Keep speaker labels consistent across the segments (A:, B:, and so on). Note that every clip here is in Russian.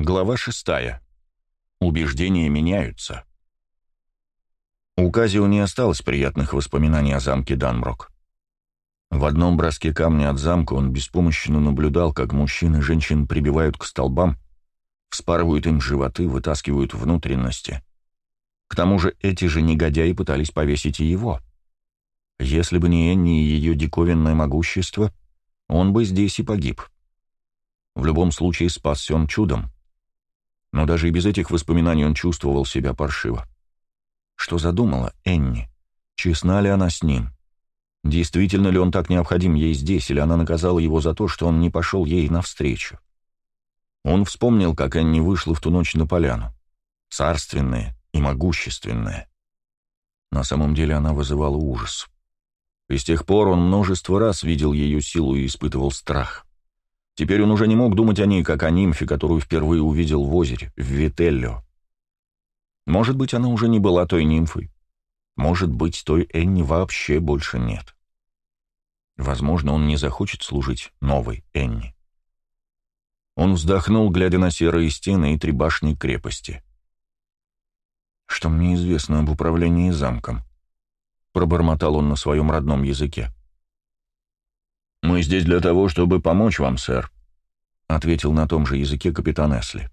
A: Глава шестая. Убеждения меняются. У Казио не осталось приятных воспоминаний о замке Данброк. В одном броске камня от замка он беспомощно наблюдал, как мужчин и женщин прибивают к столбам, вспарывают им животы, вытаскивают внутренности. К тому же эти же негодяи пытались повесить и его. Если бы не Энни и ее диковинное могущество, он бы здесь и погиб. В любом случае спасся он чудом. Но даже и без этих воспоминаний он чувствовал себя паршиво. Что задумала Энни? Честна ли она с ним? Действительно ли он так необходим ей здесь, или она наказала его за то, что он не пошел ей навстречу? Он вспомнил, как Энни вышла в ту ночь на поляну. Царственная и могущественная. На самом деле она вызывала ужас. И с тех пор он множество раз видел ее силу и испытывал страх. Теперь он уже не мог думать о ней, как о нимфе, которую впервые увидел в озере, в Вителлио. Может быть, она уже не была той нимфой. Может быть, той Энни вообще больше нет. Возможно, он не захочет служить новой Энни. Он вздохнул, глядя на серые стены и три башни крепости. «Что мне известно об управлении замком?» — пробормотал он на своем родном языке.
B: «Мы здесь для того, чтобы помочь вам, сэр», — ответил на том же языке капитан Эсли.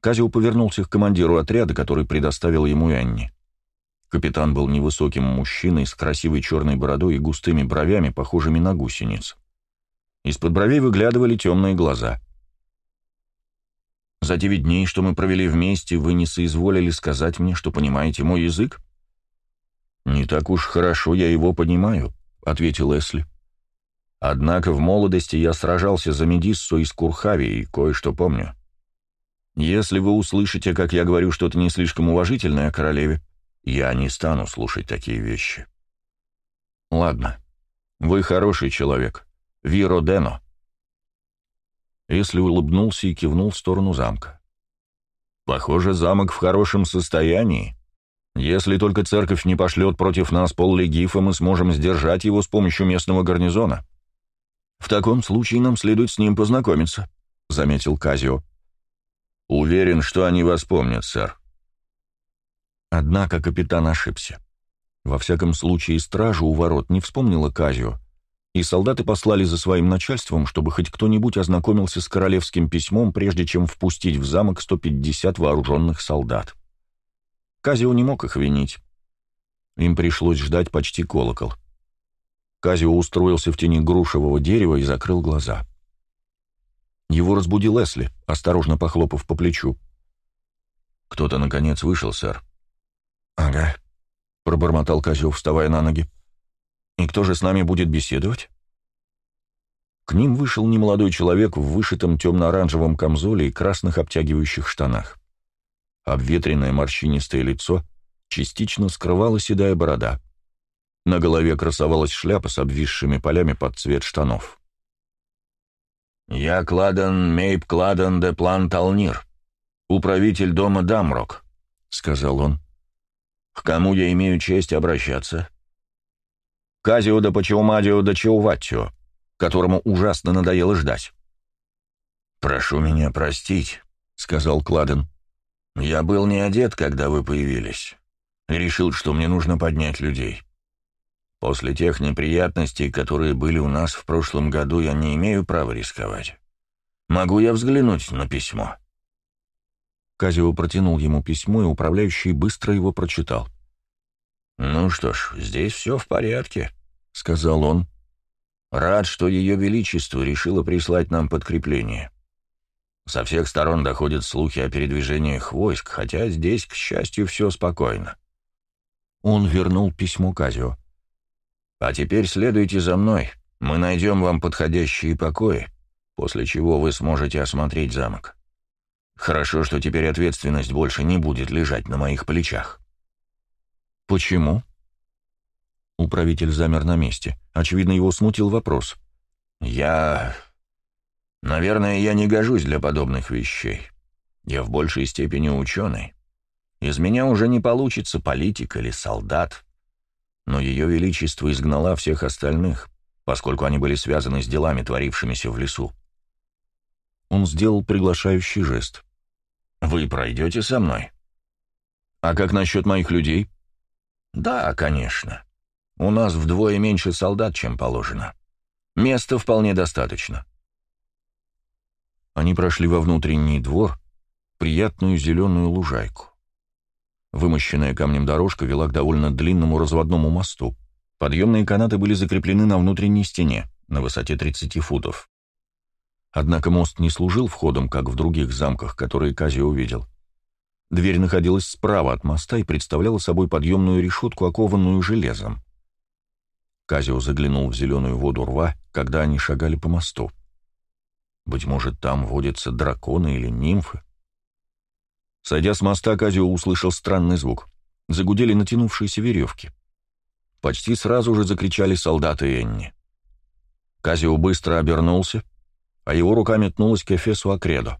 A: Казио повернулся к командиру отряда, который предоставил ему Энни. Капитан был невысоким мужчиной с красивой черной бородой и густыми бровями, похожими на гусениц. Из-под бровей выглядывали темные глаза. «За девять дней, что мы провели вместе, вы не соизволили сказать мне, что понимаете мой язык?»
B: «Не так уж хорошо я его понимаю», — ответил Эсли. Однако в молодости я сражался за Медиссу из Курхави и кое-что помню. Если вы услышите, как я говорю что-то не слишком уважительное королеве, я не стану слушать такие вещи.
A: Ладно. Вы хороший человек. Виро Дено. Если улыбнулся и кивнул в сторону замка.
B: Похоже, замок в хорошем состоянии. Если только церковь не пошлет против нас поллегифа, мы сможем сдержать его с помощью местного гарнизона.
A: «В таком случае нам следует с ним познакомиться», — заметил Казио.
B: «Уверен, что они вас помнят, сэр».
A: Однако капитан ошибся. Во всяком случае, стражу у ворот не вспомнила Казио, и солдаты послали за своим начальством, чтобы хоть кто-нибудь ознакомился с королевским письмом, прежде чем впустить в замок 150 вооруженных солдат. Казио не мог их винить. Им пришлось ждать почти колокол. Казио устроился в тени грушевого дерева и закрыл глаза. Его разбудил Эсли, осторожно похлопав по плечу.
B: «Кто-то, наконец, вышел, сэр».
A: «Ага», — пробормотал Казио, вставая на ноги. «И кто же с нами будет беседовать?» К ним вышел немолодой человек в вышитом темно-оранжевом камзоле и красных обтягивающих штанах. Обветренное морщинистое лицо частично скрывала седая борода. На голове красовалась шляпа с обвисшими полями под цвет штанов.
C: «Я Кладен Мейп Кладен де План Талнир, управитель дома Дамрок», — сказал он. «К кому я имею честь обращаться?»
A: «Казио да Пачаумадио да Чауватио, которому ужасно надоело ждать».
C: «Прошу меня простить», — сказал Кладен. «Я был не одет, когда вы появились, и решил, что мне нужно поднять людей». После тех неприятностей, которые были у нас в прошлом году, я не имею права рисковать. Могу я взглянуть на письмо?»
A: Казио протянул ему письмо, и управляющий быстро его прочитал.
C: «Ну что ж, здесь все в порядке», — сказал он. «Рад, что Ее Величество решило прислать нам подкрепление. Со всех сторон доходят слухи о передвижениях войск, хотя здесь, к счастью, все спокойно».
A: Он вернул письмо Казио.
C: А теперь следуйте за мной. Мы найдем вам подходящие покои, после чего вы сможете осмотреть замок. Хорошо, что теперь ответственность больше не будет лежать на моих плечах».
A: «Почему?» Управитель замер на месте. Очевидно, его смутил вопрос.
C: «Я... Наверное, я не гожусь для подобных вещей. Я в большей степени ученый. Из меня уже не получится политик или солдат но Ее Величество изгнала всех остальных, поскольку они были связаны с делами, творившимися в лесу.
B: Он сделал приглашающий жест.
C: «Вы пройдете со мной?»
B: «А как насчет моих людей?»
C: «Да, конечно. У нас вдвое меньше солдат, чем положено. Места вполне достаточно».
B: Они прошли во внутренний двор, приятную зеленую лужайку. Вымощенная камнем дорожка вела к довольно длинному разводному мосту. Подъемные канаты были закреплены на внутренней стене, на высоте 30 футов. Однако мост не служил входом, как в других замках, которые Кази увидел. Дверь находилась справа от моста и представляла собой подъемную решетку, окованную железом. Казио заглянул в зеленую воду рва, когда они шагали по мосту. Быть может, там водятся драконы или нимфы? Сойдя с моста, Казио услышал странный звук. Загудели натянувшиеся веревки. Почти сразу же закричали солдаты Энни. Казио быстро обернулся, а его рука метнулась к Эфесу Акредо.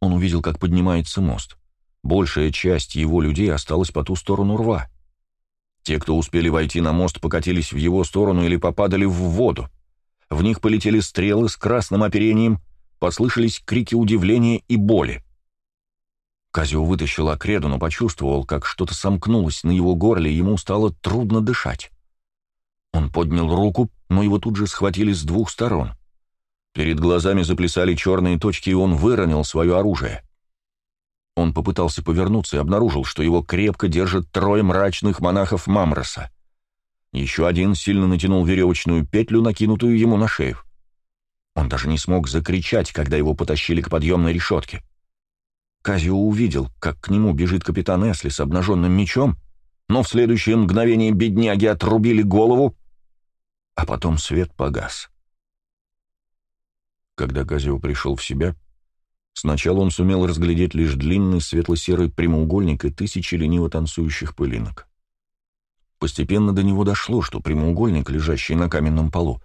B: Он увидел, как поднимается мост. Большая часть его людей осталась по ту сторону рва. Те, кто успели войти на мост, покатились в его сторону или попадали в воду. В них полетели стрелы с красным оперением, послышались крики удивления и боли. Казио вытащил Акреду, но почувствовал, как что-то сомкнулось на его горле, и ему стало трудно дышать. Он поднял руку, но его тут же схватили с двух сторон. Перед глазами заплясали черные точки, и он выронил свое оружие. Он попытался повернуться и обнаружил, что его крепко держат трое мрачных монахов Мамроса. Еще один сильно натянул веревочную петлю, накинутую ему на шею. Он даже не смог закричать, когда его потащили к подъемной решетке. Казио увидел, как к нему бежит капитан Эсли с обнаженным мечом, но в следующее мгновение бедняги отрубили голову, а потом свет погас. Когда Казио пришел в себя, сначала он сумел разглядеть лишь длинный светло-серый прямоугольник и тысячи лениво танцующих пылинок. Постепенно до него дошло, что прямоугольник, лежащий на каменном полу,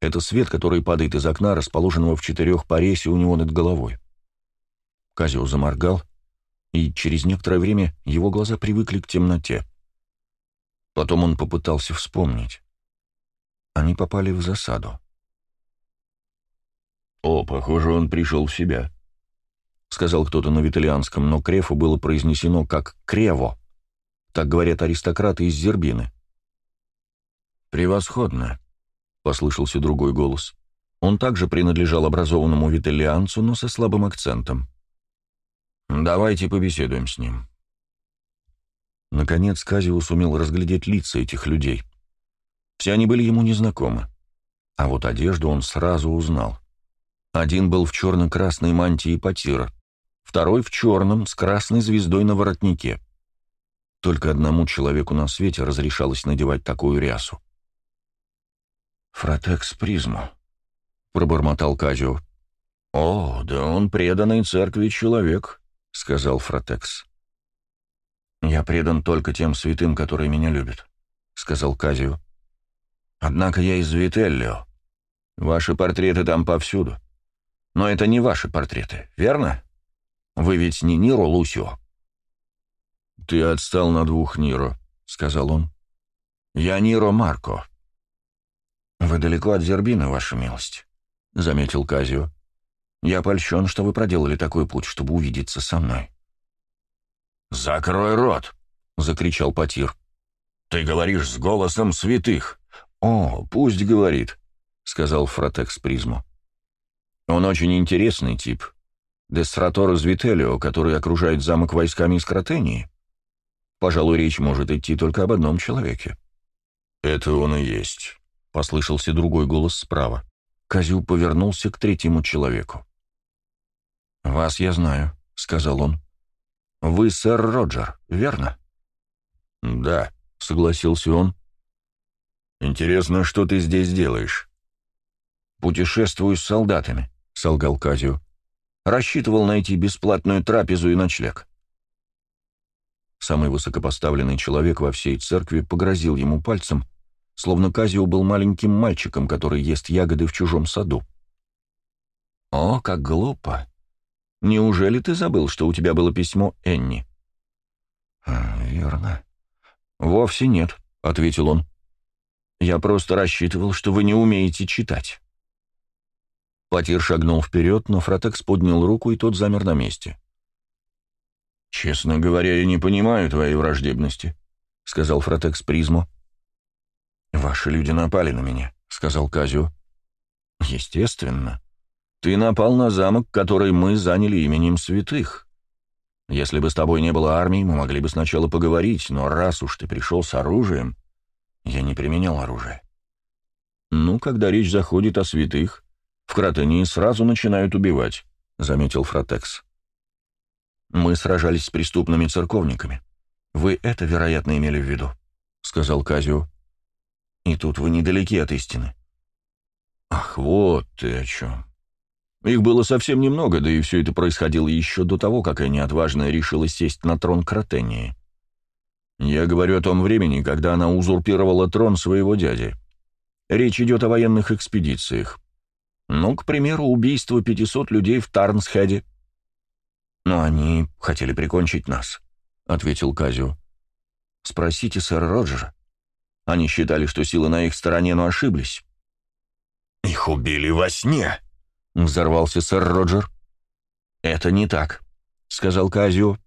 B: это свет, который падает из окна, расположенного в четырех паресе у него над головой. Казио заморгал, и через некоторое время его глаза привыкли к темноте. Потом он попытался вспомнить. Они попали в засаду.
C: «О, похоже, он пришел в себя», —
B: сказал кто-то на виталианском, но крефу было произнесено как «крево». Так говорят аристократы из Зербины.
C: «Превосходно», — послышался другой голос.
B: Он также принадлежал образованному виталианцу, но со слабым акцентом.
C: Давайте побеседуем с ним.
B: Наконец Казио сумел разглядеть лица этих людей. Все они были ему незнакомы. А вот одежду он сразу узнал. Один был в черно-красной мантии потира, второй в черном с красной звездой на воротнике. Только одному человеку на свете разрешалось надевать такую рясу.
C: «Фротекс Призму», —
B: пробормотал Казио.
C: «О, да он преданный церкви человек», —
B: сказал Фротекс. «Я предан только тем святым, которые меня любят», — сказал Казио. «Однако я из Вителлио. Ваши портреты там повсюду. Но это не ваши портреты, верно? Вы ведь не Ниро Лусио?»
C: «Ты отстал на двух Ниро», — сказал он.
B: «Я Ниро Марко». «Вы далеко от Зербина, ваша милость», — заметил Казио. Я польщен, что вы проделали такой путь, чтобы увидеться со мной».
C: «Закрой рот!» — закричал Потир. «Ты говоришь с голосом святых!»
B: «О, пусть говорит», — сказал Фротекс Призму. «Он очень интересный тип. Дестратор из Вителио, который окружает замок войсками из Кротении. Пожалуй, речь может идти только об одном человеке».
C: «Это он и есть», — послышался другой голос справа.
B: Козю повернулся к третьему человеку. «Вас я знаю», — сказал он. «Вы сэр Роджер, верно?»
C: «Да», — согласился он. «Интересно, что ты здесь делаешь?»
B: «Путешествую с солдатами», — солгал Казио. «Рассчитывал найти бесплатную трапезу и ночлег». Самый высокопоставленный человек во всей церкви погрозил ему пальцем, словно Казио был маленьким мальчиком, который ест ягоды в чужом саду. «О, как глупо!» Неужели ты забыл, что у тебя было письмо Энни?»
C: а, «Верно».
B: «Вовсе нет», — ответил он. «Я просто рассчитывал, что вы не умеете читать». Потир шагнул вперед, но Фротекс поднял руку, и тот замер на месте.
C: «Честно говоря, я не понимаю твоей враждебности», — сказал Фротекс призму.
B: «Ваши люди напали на меня», — сказал Казио. «Естественно. Ты напал на замок, который мы заняли именем святых. Если бы с тобой не было армии, мы могли бы сначала поговорить, но раз уж ты пришел с оружием, я не применял оружие. Ну, когда речь заходит о святых, в Кротении сразу начинают убивать», — заметил Фротекс. «Мы сражались с преступными церковниками. Вы это, вероятно, имели в виду», — сказал Казио. «И тут вы недалеки от истины».
C: «Ах, вот ты о чем. Их было совсем немного, да и все это происходило еще до того, как Энни Отважная решила сесть на трон Кротении. Я говорю о том времени, когда она узурпировала трон своего дяди. Речь идет о военных экспедициях. Ну, к примеру, убийство 500 людей в Тарнсхеде.
B: «Но они хотели прикончить нас», — ответил Казио. «Спросите сэра Роджера. Они считали, что силы на их стороне, но ошиблись».
C: «Их убили во сне», —
B: взорвался сэр Роджер. «Это не так», — сказал Казио.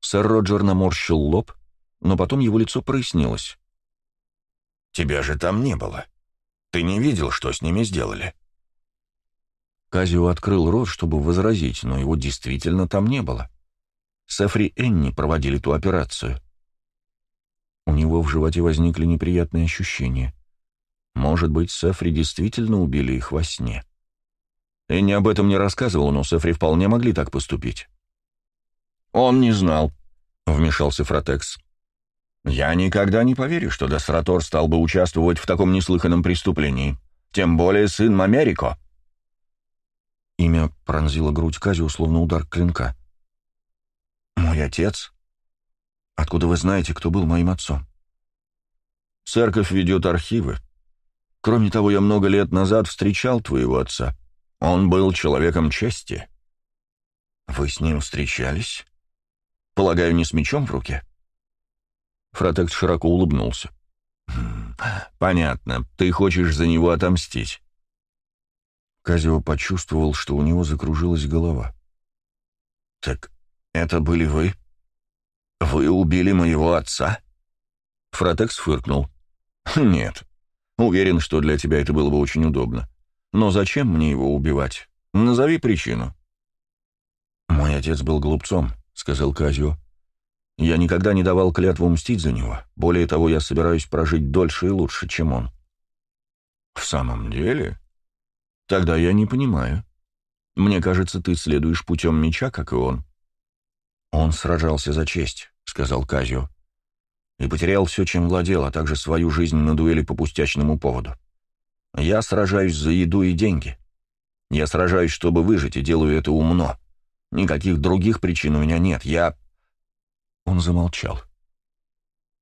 B: Сэр Роджер наморщил лоб, но потом его лицо прояснилось.
C: «Тебя же там не было. Ты не видел, что с ними сделали?»
B: Казио открыл рот, чтобы возразить, но его действительно там не было. Сефри и Энни проводили ту операцию. У него в животе возникли неприятные ощущения. Может быть, Сефри действительно убили их во сне. Энни об этом не рассказывал, но Сефри вполне могли так поступить.
C: «Он не знал», —
B: вмешался Фротекс.
C: «Я никогда не поверю, что Десратор стал бы участвовать в таком неслыханном преступлении. Тем более сын Мамерико».
B: Имя пронзило грудь Кази, условно удар клинка. «Мой отец? Откуда вы знаете, кто был моим отцом?»
C: «Церковь ведет архивы. Кроме того, я много лет назад встречал твоего отца. Он был человеком чести».
B: «Вы с ним встречались? Полагаю, не с мечом в руке?»
C: Фротекс широко улыбнулся.
B: «Хм, «Понятно. Ты хочешь за него отомстить?» Казио почувствовал, что у него закружилась голова. «Так это были вы? Вы убили моего отца?»
C: Фротекс фыркнул.
B: «Нет. Уверен, что для тебя это было бы очень удобно. Но зачем мне его убивать? Назови причину». «Мой отец был глупцом», — сказал Казио. «Я никогда не давал клятву мстить за него. Более того, я собираюсь прожить дольше и лучше, чем он».
C: «В самом деле?»
B: Тогда я не понимаю. Мне кажется, ты следуешь путем меча, как и он. Он сражался за честь, сказал Казио. И потерял все, чем владел, а также свою жизнь на дуэли по пустячному поводу. Я сражаюсь за еду и деньги. Я сражаюсь, чтобы выжить, и делаю это умно. Никаких других причин у меня нет. Я...» Он замолчал.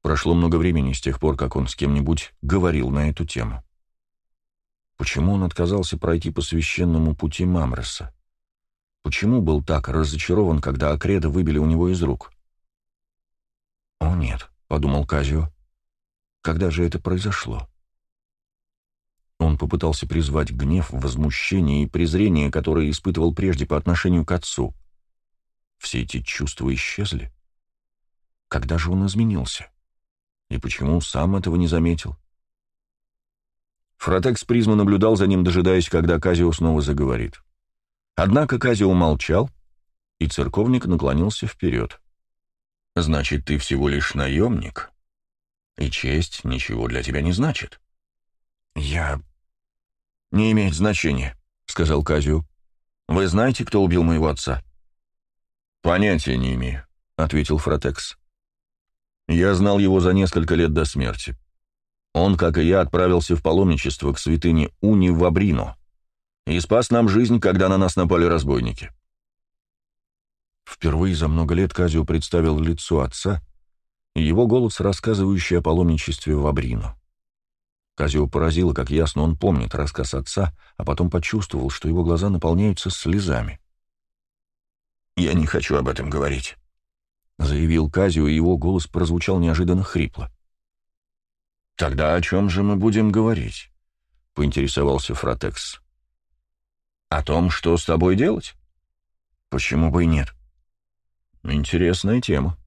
B: Прошло много времени с тех пор, как он с кем-нибудь говорил на эту тему. Почему он отказался пройти по священному пути Мамреса? Почему был так разочарован, когда Акреда выбили у него из рук? «О нет», — подумал Казио, — «когда же это произошло?» Он попытался призвать гнев, возмущение и презрение, которые испытывал прежде по отношению к отцу. Все эти чувства исчезли. Когда же он изменился? И почему сам этого не заметил? Фротекс призма наблюдал за ним, дожидаясь, когда Казио снова заговорит. Однако Казио молчал, и церковник наклонился вперед. «Значит, ты всего лишь наемник, и честь ничего для тебя не значит». «Я...» «Не имеет значения», — сказал Казио. «Вы знаете, кто убил моего отца?»
C: «Понятия не имею», — ответил Фротекс.
B: «Я знал его за несколько лет до смерти. Он, как и я, отправился в паломничество к святыне Уни в Абрино и спас нам жизнь, когда на нас напали разбойники. Впервые за много лет Казио представил лицо отца и его голос, рассказывающий о паломничестве в Абрино. Казио поразило, как ясно он помнит рассказ отца, а потом почувствовал, что его глаза наполняются слезами. «Я не хочу об этом говорить», — заявил Казио, и его голос прозвучал неожиданно хрипло.
C: «Тогда о чем же мы будем говорить?»
B: — поинтересовался Фротекс. О том, что с тобой делать? Почему бы и нет? Интересная тема.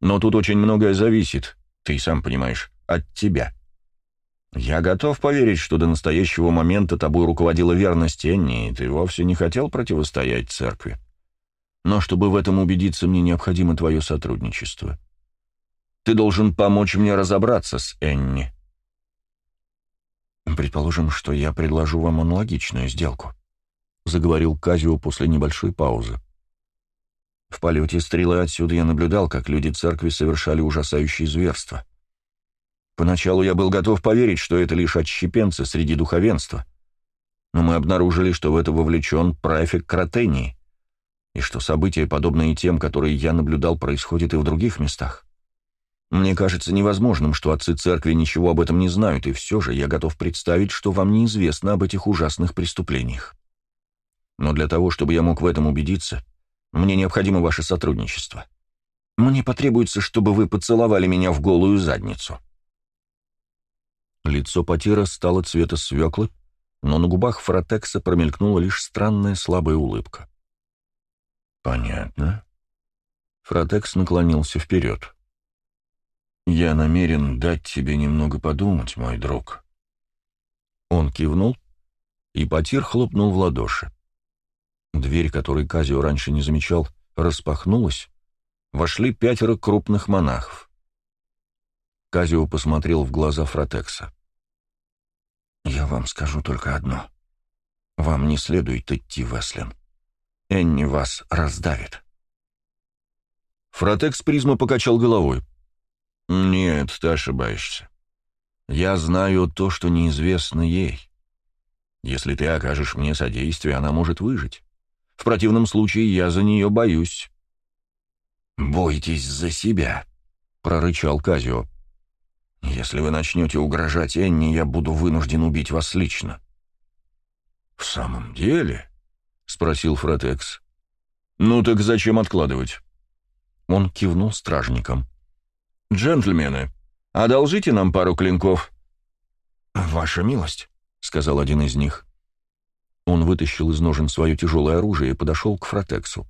B: Но тут очень многое зависит, ты сам понимаешь, от тебя. Я готов поверить, что до настоящего момента тобой руководила верность Энни, и ты вовсе не хотел противостоять церкви. Но чтобы в этом убедиться, мне необходимо твое сотрудничество. Ты должен помочь мне разобраться с Энни. Предположим, что я предложу вам аналогичную сделку, заговорил Казио после небольшой паузы. В полете стрелы отсюда я наблюдал, как люди церкви совершали ужасающие зверства. Поначалу я был готов поверить, что это лишь отщепенцы среди духовенства. Но мы обнаружили, что в это вовлечен праэфик Кротении, и что события, подобные тем, которые я наблюдал, происходят и в других местах. Мне кажется невозможным, что отцы церкви ничего об этом не знают, и все же я готов представить, что вам неизвестно об этих ужасных преступлениях. Но для того, чтобы я мог в этом убедиться, мне необходимо ваше сотрудничество. Мне потребуется, чтобы вы поцеловали меня в голую задницу». Лицо Потира стало цвета свеклы, но на губах Фротекса промелькнула лишь странная слабая улыбка. «Понятно». Фротекс наклонился вперед. «Я намерен дать тебе немного подумать, мой друг». Он кивнул, и Потир хлопнул в ладоши. Дверь, которой Казио раньше не замечал, распахнулась. Вошли пятеро крупных монахов. Казио посмотрел в глаза Фротекса. «Я вам скажу только одно. Вам не следует идти в Эслин. Энни вас раздавит». Фротекс призма покачал головой. «Нет, ты ошибаешься. Я знаю то, что неизвестно ей. Если ты окажешь мне содействие, она может выжить. В противном случае я за нее боюсь». «Бойтесь за себя», — прорычал Казио. «Если вы начнете угрожать Энни, я буду вынужден убить вас лично». «В самом деле?» — спросил Фротекс. «Ну так зачем откладывать?» Он кивнул стражникам. «Джентльмены, одолжите нам пару клинков». «Ваша милость», — сказал один из них. Он вытащил из ножен свое тяжелое оружие и подошел к Фротексу.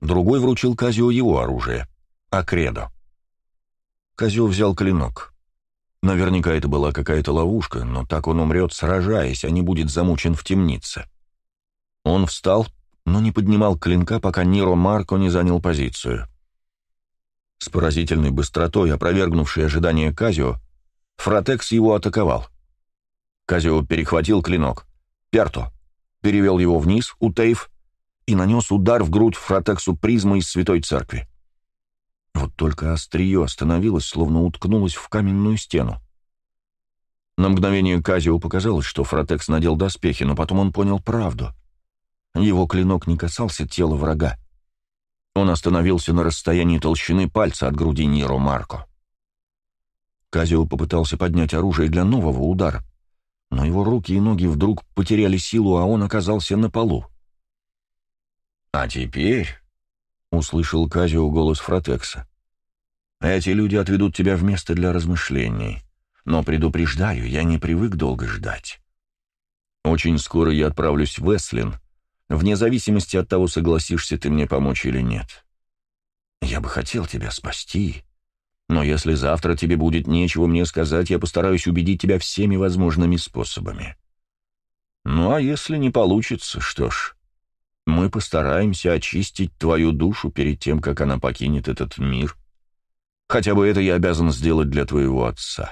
B: Другой вручил Казио его оружие — Акредо. Казио взял клинок. Наверняка это была какая-то ловушка, но так он умрет, сражаясь, а не будет замучен в темнице. Он встал, но не поднимал клинка, пока Ниро Марко не занял позицию. С поразительной быстротой, опровергнувшей ожидания Казио, Фротекс его атаковал. Казио перехватил клинок. «Перто!» перевел его вниз, у Тейв, и нанес удар в грудь Фротексу призмой из Святой Церкви. Вот только острие остановилось, словно уткнулось в каменную стену. На мгновение Казио показалось, что Фротекс надел доспехи, но потом он понял правду. Его клинок не касался тела врага. Он остановился на расстоянии толщины пальца от груди Ниро Марко. Казио попытался поднять оружие для нового удара но его руки и ноги вдруг потеряли силу, а он оказался на полу. «А теперь», — услышал Казио голос Фротекса, — «эти люди отведут тебя в место для размышлений, но, предупреждаю, я не привык долго ждать. Очень скоро я отправлюсь в Эслин, вне зависимости от того, согласишься ты мне помочь или нет. Я бы хотел тебя спасти, но если завтра тебе будет нечего мне сказать, я постараюсь убедить тебя всеми возможными способами. Ну а если не получится, что ж, мы постараемся очистить твою душу перед тем, как она покинет этот мир. Хотя бы это я обязан сделать для твоего отца.